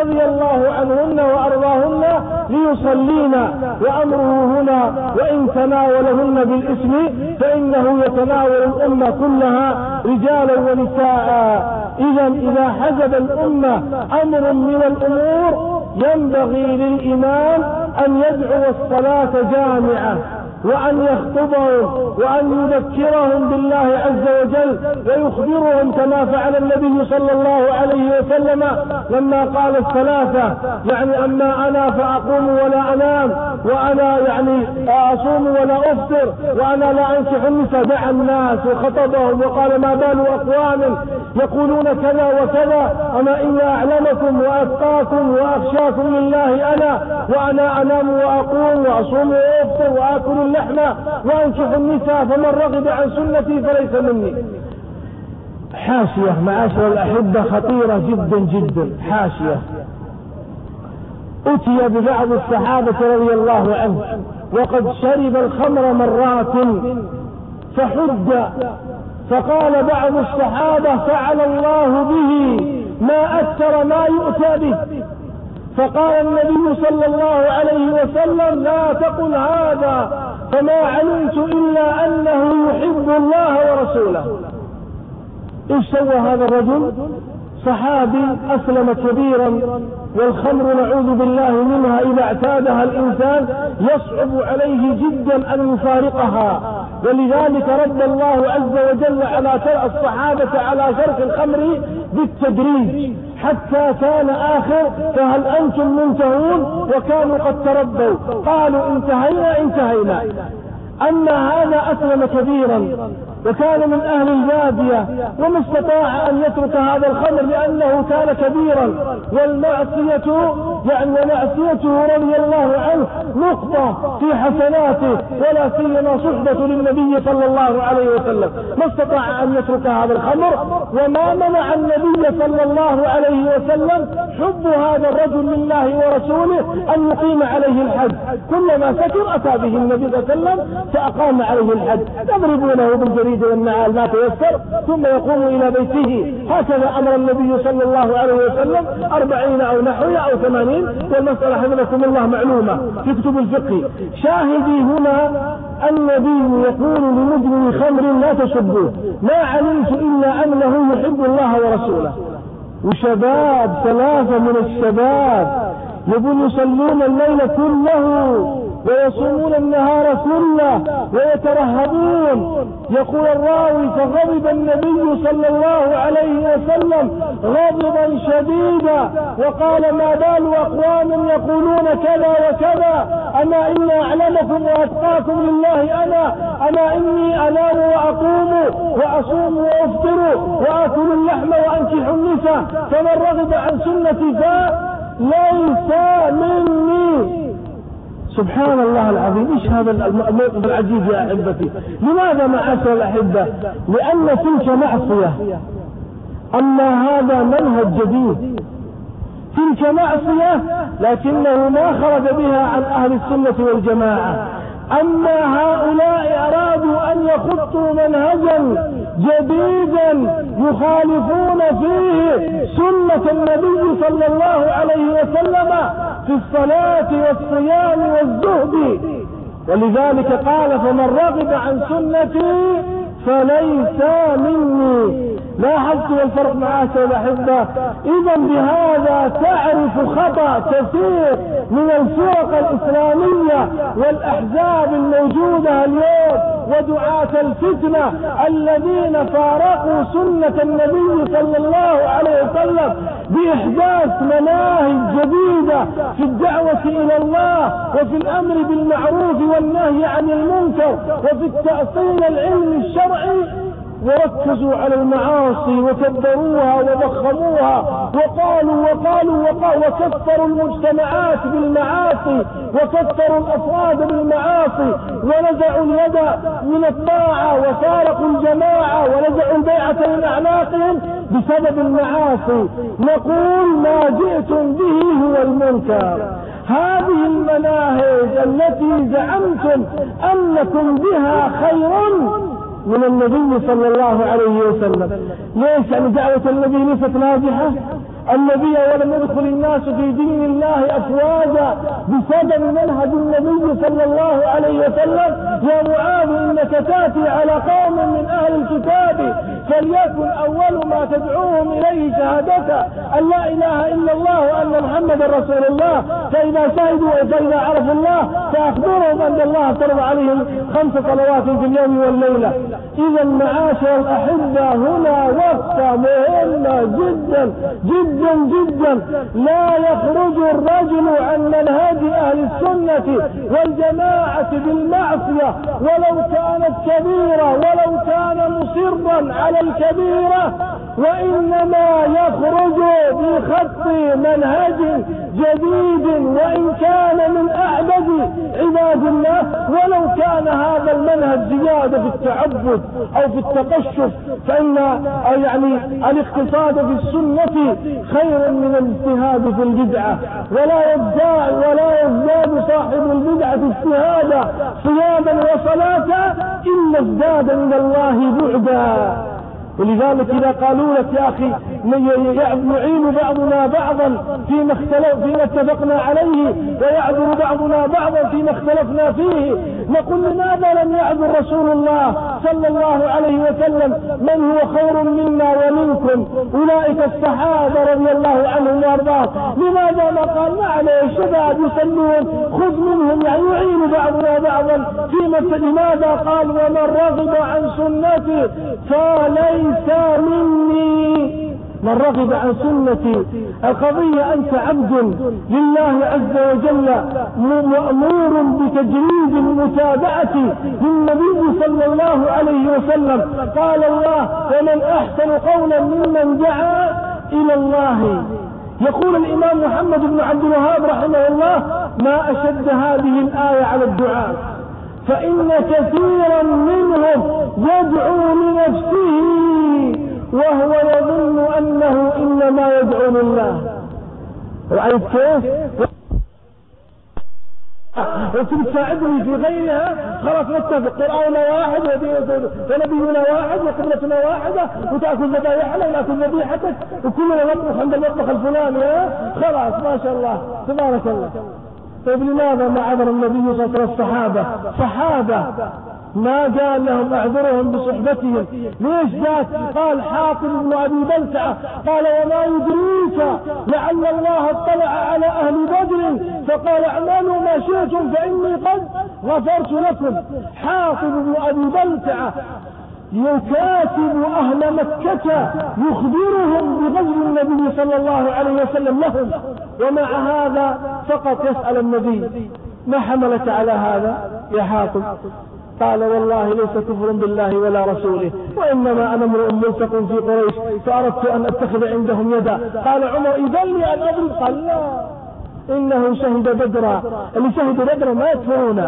رضي الله عنهن وأرضاهن ليصلين. وأمره هنا وإن تناولهن بالاسم فإنه يتناول الأمة كلها رجالا ونساء. اذا إذا حجب الأمة أمر من الأمور ينبغي للإمام أن يدعو الصلاة جامعه وأن يخطبهم وأن يذكرهم بالله عز وجل ويخبرهم كما فعل النبي صلى الله عليه وسلم لما قال الثلاثة. يعني أما أنا فأقوم ولا أنام وأنا يعني أصوم ولا أفطر وأنا لا أنصح النساء. دعا الناس وخطبهم وقال ما بال أقوام؟ يقولون كذا وكذا. أما إني أعلمكم وأتقاكم وأخشاكم لله أنا وأنا أنام وأقوم وأصوم وأفطر وآكل اللحم وانكح النساء فمن رغب عن سنتي فليس مني. حاشية معاشر الأحبة خطيرة جدا جدا. حاشية. أتي ببعض الصحابة رضي الله عنه وقد شرب الخمر مرات فحد فقال بعض الصحابة فعل الله به ما أكثر ما يؤتى به. فقال النبي صلى الله عليه وسلم لا تقل هذا فما علمت إلا أنه يحب الله ورسوله. إيش سوى هذا الرجل؟ صحابي أسلم كبيرا والخمر نعوذ بالله منها إذا اعتادها الإنسان يصعب عليه جدا أن يفارقها. ولذلك رد الله عز وجل على الصحابة على شرك الخمر بالتدريج حتى كان آخر فهل أنتم منتهون وكانوا قد تربوا قالوا انتهينا انتهينا. أما هذا أسلم كبيرا. وكان من أهل البادية وما استطاع أن يترك هذا الخمر لأنه كان كبيرا. والمعصية يعني ومعصيته رضي الله عنه نقطة في حسناته ولا سيما صحبة للنبي صلى الله عليه وسلم. ما استطاع أن يترك هذا الخمر وما منع النبي صلى الله عليه وسلم حب هذا الرجل لله ورسوله أن يقيم عليه الحد كلما سكر أتى به النبي صلى الله عليه وسلم فأقام عليه الحد يضربونه بالجريد يريد والنعال ما تيسر ثم يقوم إلى بيته. هكذا أمر النبي صلى الله عليه وسلم أربعين أو نحوه أو ثمانين والمسألة حفظكم الله معلومة في كتب الفقه. شاهدي هنا النبي يقول لمدمن خمر لا تسبوه ما علمت إلا أنه يحب الله ورسوله. وشباب ثلاثة من الشباب يقول يصلون الليل كله ويصومون النهار كله ويترهبون. يقول الراوي فغضب النبي صلى الله عليه وسلم غضبا شديدا وقال ما بال أقوام يقولون كذا وكذا. أما إني أعلمكم وأتقاكم لله أنا أما إني أنام وأقوم وأصوم وأفطر وآكل اللحم وأنكح النساء فمن رغب عن سنتي فليس مني سبحان الله العظيم. إيش هذا الموقف العجيب يا أحبتي؟ لماذا معاشر الأحبة؟ لأن تلك معصية. أما هذا منهج جديد. تلك معصية لكنه ما خرج بها عن أهل السنة والجماعة. أما هؤلاء أرادوا أن يخطوا منهجا جديدا يخالفون فيه سنة النبي صلى الله عليه وسلم. في الصلاة والصيام والزهد. ولذلك قال فمن رغب عن سنتي فليس مني. لاحظت الفرق معاشر الأحبة إذا بهذا تعرف خطأ كثير من الفرق الإسلامية والأحزاب الموجودة اليوم ودعاة الفتنة الذين فارقوا سنة النبي صلى الله عليه وسلم بإحداث مناهج جديدة في الدعوة إلى الله وفي الأمر بالمعروف والنهي عن المنكر وفي التأصيل العلمي الشرعي. وركزوا على المعاصي وكبروها وضخموها وقالوا وقالوا وقالوا وكثروا المجتمعات بالمعاصي وكثروا الأفراد بالمعاصي ونزعوا اليد من الطاعة وفارقوا الجماعة ونزعوا البيعة من أعناقهم بسبب المعاصي. نقول ما جئتم به هو المنكر. هذه المناهج التي زعمتم أنكم بها خير من النبي صلى الله عليه وسلم. ليش؟ يعني دعوة النبي ليست ناجحة النبي ولم يدخل الناس في دين الله أفواجا بسبب منهج النبي صلى الله عليه وسلم يا معاذ انك تاتي على قوم من أهل الكتاب فليكن أول ما تدعوهم إليه شهادة أن لا إله إلا الله وأن محمدا رسول الله. فإذا شهدوا فاذا عرفوا الله فأخبرهم أن الله فرض عليهم خمس صلوات في اليوم والليلة. إذا معاشر الاحبه هنا وقفه مهمه جدا جدا جدا جدا لا يخرج الرجل عن منهج أهل السنة والجماعة بالمعصية ولو كانت كبيرة ولو كان مصرا على الكبيرة وإنما يخرج بخط منهج جديد وإن كان من أعبد عباد الله ولو كان هذا المنهج زيادة في التعبد أو في التقشف فإن يعني الاقتصاد في السنة خير من الاجتهاد في البدعة. ولا يزداد ولا يزداد صاحب البدعة اجتهادا صياما وصلاة إلا ازداد من الله بعدا. ولذلك إذا قالوا لك يا أخي يعين بعضنا بعضا فيما اختلف فيما اتفقنا عليه ويعذر بعضنا بعضا فيما اختلفنا فيه نقول لماذا لم يعذر رسول الله؟ صلى الله عليه وسلم من هو خير منا ومنكم؟ أولئك الصحابة رضي الله عنهم وأرضاهم. لماذا ما قال؟ ما عليه شباب يصلون خذ منهم يعني يعين بعضنا بعضا. فيما لماذا قال؟ ومن رغب عن سنتي فليس ليس مني. من رغب عن سنتي القضية أنت عبد لله عز وجل مأمور بتجريد المتابعة للنبي صلى الله عليه وسلم. قال الله ومن أحسن قولا ممن دعا إلى الله. يقول الإمام محمد بن عبد الوهاب رحمه الله ما أشد هذه الآية على الدعاء فإن كثيرا منهم يدعو لنفسه وهو يظن أنه إنما يدعو لله. رأيت كيف؟ وكنت تساعدني في غيرها. خلاص نتفق. قرآننا واحد ونبينا واحد وقبلتنا واحدة وتأكل ذبائحنا ونأكل ذبيحتك وكلنا نطبخ عند المطبخ الفلاني خلاص ما شاء الله. تبارك الله. طيب لماذا ما عذر النبي صلى الله عليه وسلم الصحابة؟ صحابة. ما قال لهم أعذرهم بصحبتهم. ليش ذات قال حاطب بن أبي بلتعة. قال وما يدريك لعل الله اطلع على أهل بدر. فقال اعملوا ما شئتم فإني قد غفرت لكم. حاطب بن أبي بلتعة يكاتب أهل مكة يخبرهم بغزو النبي صلى الله عليه وسلم لهم. ومع هذا فقط يسأل النبي ما حملك على هذا يا حاطب قال والله ليس كفر بالله ولا رسوله وإنما أنا امرؤ ملصق في قريش فأردت أن أتخذ عندهم يدا. قال عمر إذا لي أن أضرب قال لا. إنه شهد بدرا. اللي شهد بدرا ما يكفرون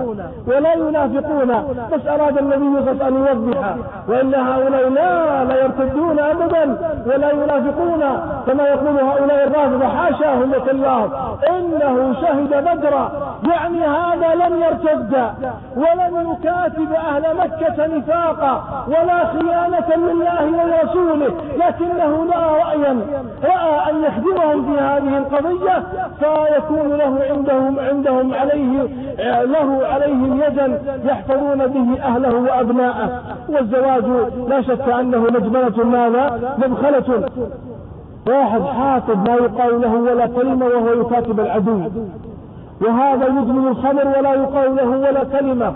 ولا ينافقون. بس أراد النبي صلى الله عليه وسلم أن يوضح وإن هؤلاء لا لا يرتدون أبدا ولا ينافقون. كما يقول هؤلاء الرافضة حاشاهم الله. إنه شهد بدرا. يعني هذا لم يرتد ولم يكاتب أهل مكة نفاقا ولا خيانة لله ولرسوله. لكنه لا رأيا رأى أن يخدمهم في هذه القضية فيكون يكون له عندهم عندهم عليه له عليهم يدا يحفظون به أهله وأبناءه. والزواج لا شك أنه مجبلة ماذا؟ مبخلة. واحد حافظ ما يقال له ولا كلمة وهو يكاتب العدو. وهذا يدمن الخمر ولا يقال له ولا كلمة.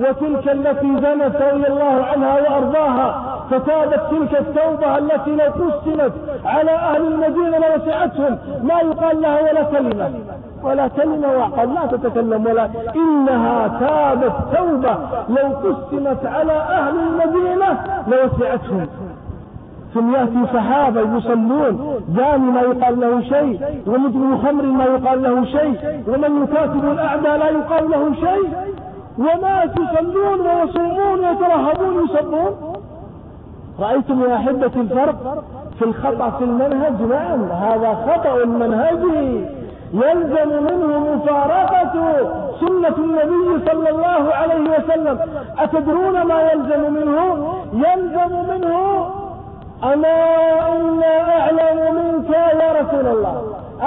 وتلك التي زنت رضي الله عنها وأرضاها فتابت تلك التوبة التي لو قسمت على أهل المدينة لوسعتهم. ما يقال لها ولا كلمة. ولا كلمة وقال لا تتكلم ولا إنها تابت توبة لو قسمت على أهل المدينة لوسعتهم. ثم يأتي صحابة يصلون زاني ما يقال له شيء ومدمن خمر ما يقال له شيء ومن يكاتب الأعداء لا يقال له شيء. وما يصلون ويصومون ويترهبون يصلون. رأيتم يا أحبة الفرق في الخطأ في المنهج؟ نعم هذا خطأ منهجي. يلزم منه مفارقة سنة النبي صلى الله عليه وسلم. أتدرون ما يلزم منه؟ يلزم منه أما إنا أعلم منك يا رسول الله.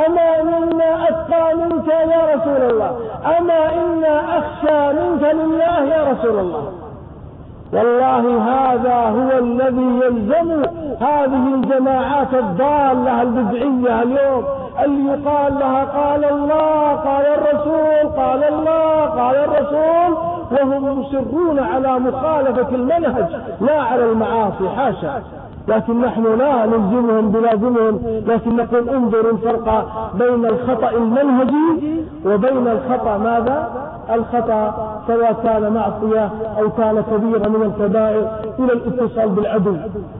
أما إنا أتقى منك يا رسول الله. أما إنا أخشى منك لله يا رسول الله. والله هذا هو الذي يلزم هذه الجماعات الضالة البدعية اليوم. اللي يقال لها قال الله قال الرسول قال الله قال الرسول. وهم مصرون على مخالفة المنهج لا على المعاصي حاشا. لكن نحن لا نلزمهم بلازمهم لكن نقول انظروا الفرق بين الخطأ المنهجي وبين الخطأ ماذا؟ الخطأ سواء كان معصية أو كان كبيرة من الكبائر إلى الاتصال بالعدو.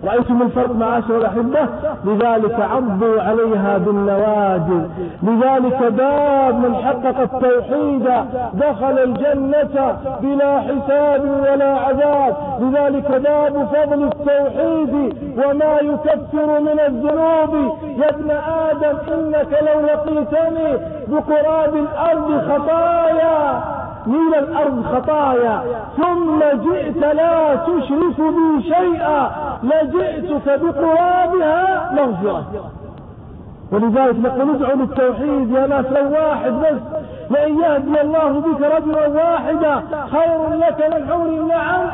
رأيتم الفرق معاشر الاحبة لذلك عضوا عليها بالنواجذ. لذلك باب من حقق التوحيد دخل الجنة بلا حساب ولا عذاب. لذلك باب فضل التوحيد وما يكفر من الذنوب. يا ابن آدم إنك لو لقيتني بقراب الأرض خطايا. ميل الأرض خطايا. ثم جئت لا تشرك بي شيئا. لجئتك بقرابها مغفرة. ولذلك نقول ادعوا للتوحيد يا ناس لو واحد بس لأن يهدي الله بك رجلا واحدا خير لك من حور النعم.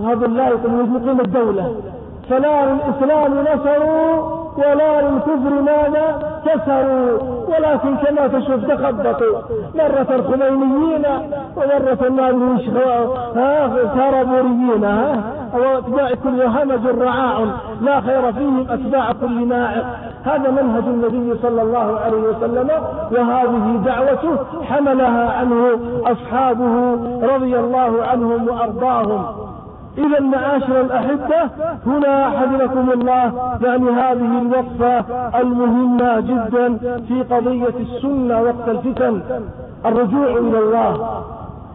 وهذا لا يقول يقيم الدولة. فلا للإسلام نصروا ولا للكفر ماذا؟ كسروا. ولكن كما تشوف تخبطوا. مرة الخمينيين ومرة ما كربوريين ها وأتباع كل همج رعاع لا خير فيهم أتباع كل ناعق هذا منهج النبي صلى الله عليه وسلم وهذه دعوته حملها عنه أصحابه رضي الله عنهم وأرضاهم. إذا معاشر الأحبة هنا حفظكم الله يعني هذه الوقفة المهمة جدا في قضية السنة وقت الفتن الرجوع إلى الله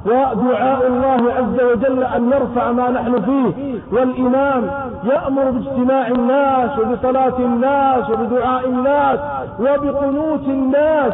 ودعاء الله عز وجل أن يرفع ما نحن فيه والإمام يأمر باجتماع الناس وبصلاة الناس وبدعاء الناس وبقنوت الناس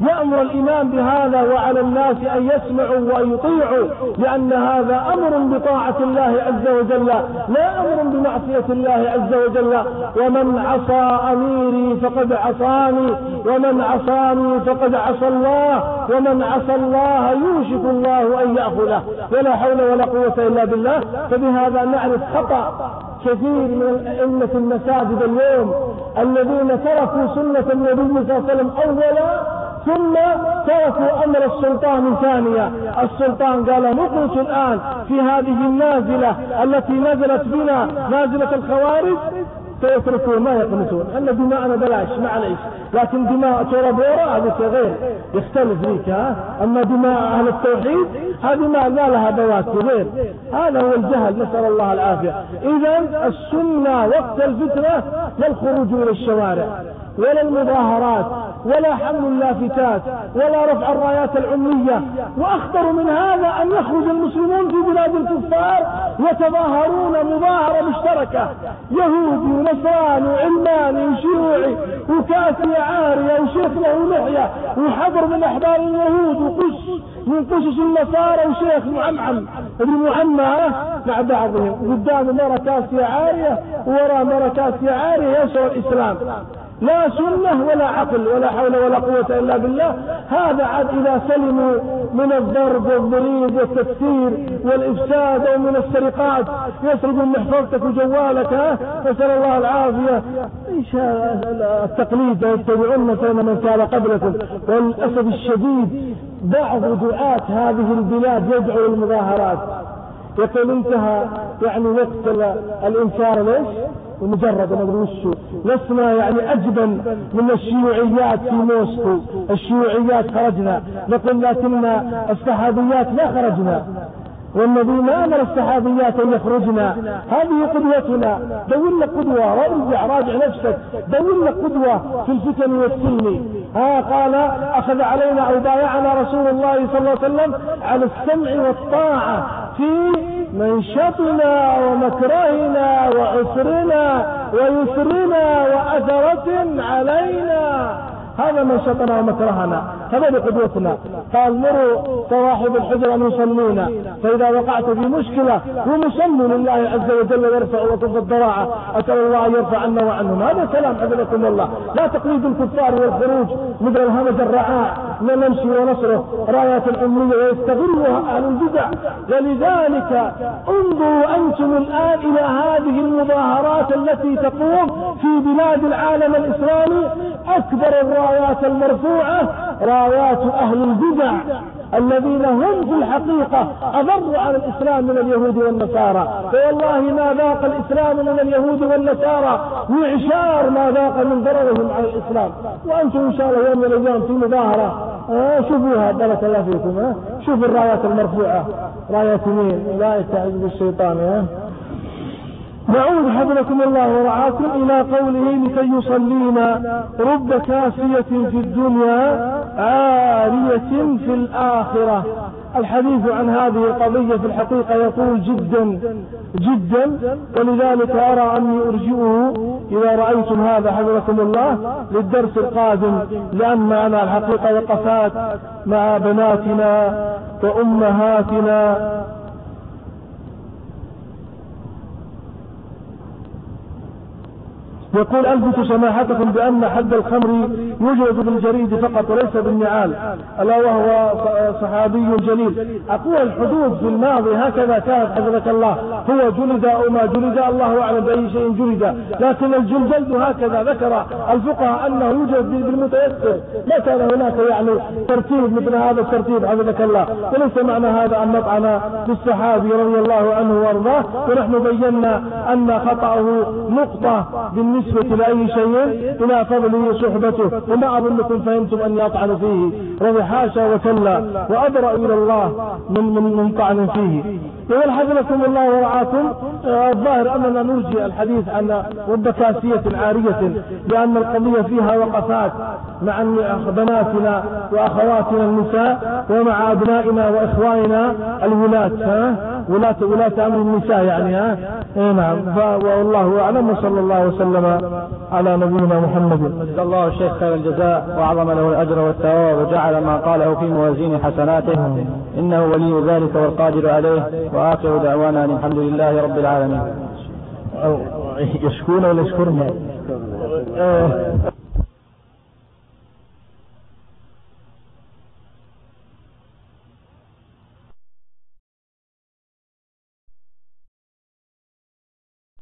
يأمر الإمام بهذا وعلى الناس أن يسمعوا وأن يطيعوا لأن هذا أمر بطاعة الله عز وجل لا أمر بمعصية الله عز وجل. ومن عصى أميري فقد عصاني ومن عصاني فقد عصى الله ومن عصى الله يوشك الله أن يأخذه. ولا حول ولا قوة إلا بالله. فبهذا نعرف خطأ كثير من أئمة المساجد اليوم الذين تركوا سنة النبي صلى الله عليه وسلم أولا ثم تركوا أمر السلطان ثانية. السلطان قال نقص الآن في هذه النازلة التي نزلت بنا نازلة الخوارج. فيتركون ما يقنطون. أن دماءنا بلاش معليش. لكن دماء تورابورا هذه غير يختلف ذيك ها؟ أما دماء أهل التوحيد هذه ما لها بواكي غير. هذا هو الجهل نسأل الله العافية. اذا السنة وقت الفتنة لا الخروج إلى الشوارع. ولا المظاهرات ولا حمل اللافتات ولا رفع الرايات العمية. وأخطر من هذا أن يخرج المسلمون في بلاد الكفار يتظاهرون مظاهرة مشتركة. يهودي ونصراني وعلماني وشيوعي وكاسي عارية وشيخ له لحية وحضر من أحبار اليهود وقش من قشش النصارى وشيخ معمعم. ابن معمى مع بعضهم قدام مرة كاسية عارية ووراء مرة كاسية عارية يشعر الإسلام. لا سنة ولا عقل ولا حول ولا قوة إلا بالله. هذا عاد إذا سلموا من الضرب والضريب والتكسير والإفساد أو من السرقات يسرقون محفظتك وجوالك ها؟ نسأل الله العافية. إيش التقليد يتبعون مثلا من كان قبلكم. والأسف الشديد بعض دعاة هذه البلاد يدعو المظاهرات يقول انتهى يعني وقت الإنكار ليش؟ ومجرد ما وشو. لسنا يعني اجبن من الشيوعيات في موسكو. الشيوعيات خرجنا. نقول لكن الصحابيات ما خرجنا. والنبي ما أمر الصحابيات أن يخرجنا. هذه قدوتنا. دور لك قدوة. وارجع راجع نفسك. دور لك قدوة في الفتن والسلم. ها قال أخذ علينا أو بايعنا رسول الله صلى الله عليه وسلم على السمع والطاعة في منشطنا ومكرهنا وعسرنا ويسرنا وأثرة علينا. هذا من شطنا ومكرهنا. هذا بقدوتنا قال مروا صواحب الحجر أن يصلون فإذا وقعت في مشكلة ومصلوا لله عز وجل يرفع وكف الضراعة. أسأل الله أن يرفع عنا وعنهم. هذا كلام حفظكم الله. لا تقليد الكفار والخروج مثل الهمج الرعاع. نمشي ونصره رايات الاميه ويستغلها أهل البدع. ولذلك انظروا أنتم الآن إلى هذه المظاهرات التي تقوم في بلاد العالم الاسلامي أكبر الرايات المرفوعة رايات أهل البدع الذين هم في الحقيقة أضروا على الإسلام من اليهود والنصارى. فوالله ما ذاق الإسلام من اليهود والنصارى. وعشار ما ذاق من ضررهم على الإسلام. وأنتم إن شاء الله يوم من الأيام في مظاهرة. آه شوفوها بارك الله فيكم آه. شوفوا الرايات المرفوعة. راية مين لا يستعذ بالشيطان آه. نعود حفظكم الله ورعاكم إلى قوله لكي يصلينا رب كاسية في الدنيا عارية في الآخرة. الحديث عن هذه القضية في الحقيقة يطول جدا جدا. ولذلك أرى أني أرجئه إذا رأيتم هذا حفظكم الله للدرس القادم لأن معنا الحقيقة وقفات مع بناتنا وأمهاتنا يقول ألفت سماحتكم بأن حد الخمر يوجد بالجريد فقط وليس بالنعال ألا وهو صحابي جليل. أقول الحدود في الماضي هكذا كانت حفظك الله. هو جلد أو ما جلد الله أعلم بأي شيء جلد. لكن الجلد هكذا ذكر الفقهاء أنه يوجد بالمتيسر. ما كان هناك يعني ترتيب مثل هذا الترتيب حفظك الله. وليس معنى هذا أن نطعن بالصحابي رضي الله عنه وأرضاه. ونحن بينا أن خطأه نقطة بالنسبة بالنسبة لأي شيء إلى فضله صحبته وما أظنكم فهمتم أني أطعن فيه. رضي حاشا وكلا. وأبرأ إلى الله من من من طعن فيه. إذا حفظكم الله ورعاكم. آه، الظاهر أننا نرجي الحديث عن رب كاسية عارية لأن القضية فيها وقفات مع بناتنا وأخواتنا النساء ومع أبنائنا وإخواننا الولاة ها؟ ولاة ولاة أمر النساء يعني ها؟ إيه نعم. والله أعلم. وصلى الله وسلم على نبينا محمد. جزا الله الشيخ خير الجزاء وأعظم له الأجر والثواب وجعل ما قاله في موازين حسناته. إنه ولي ذلك والقادر عليه. وآخر دعوانا أن الحمد لله رب العالمين. يشكون ولا يشكرنا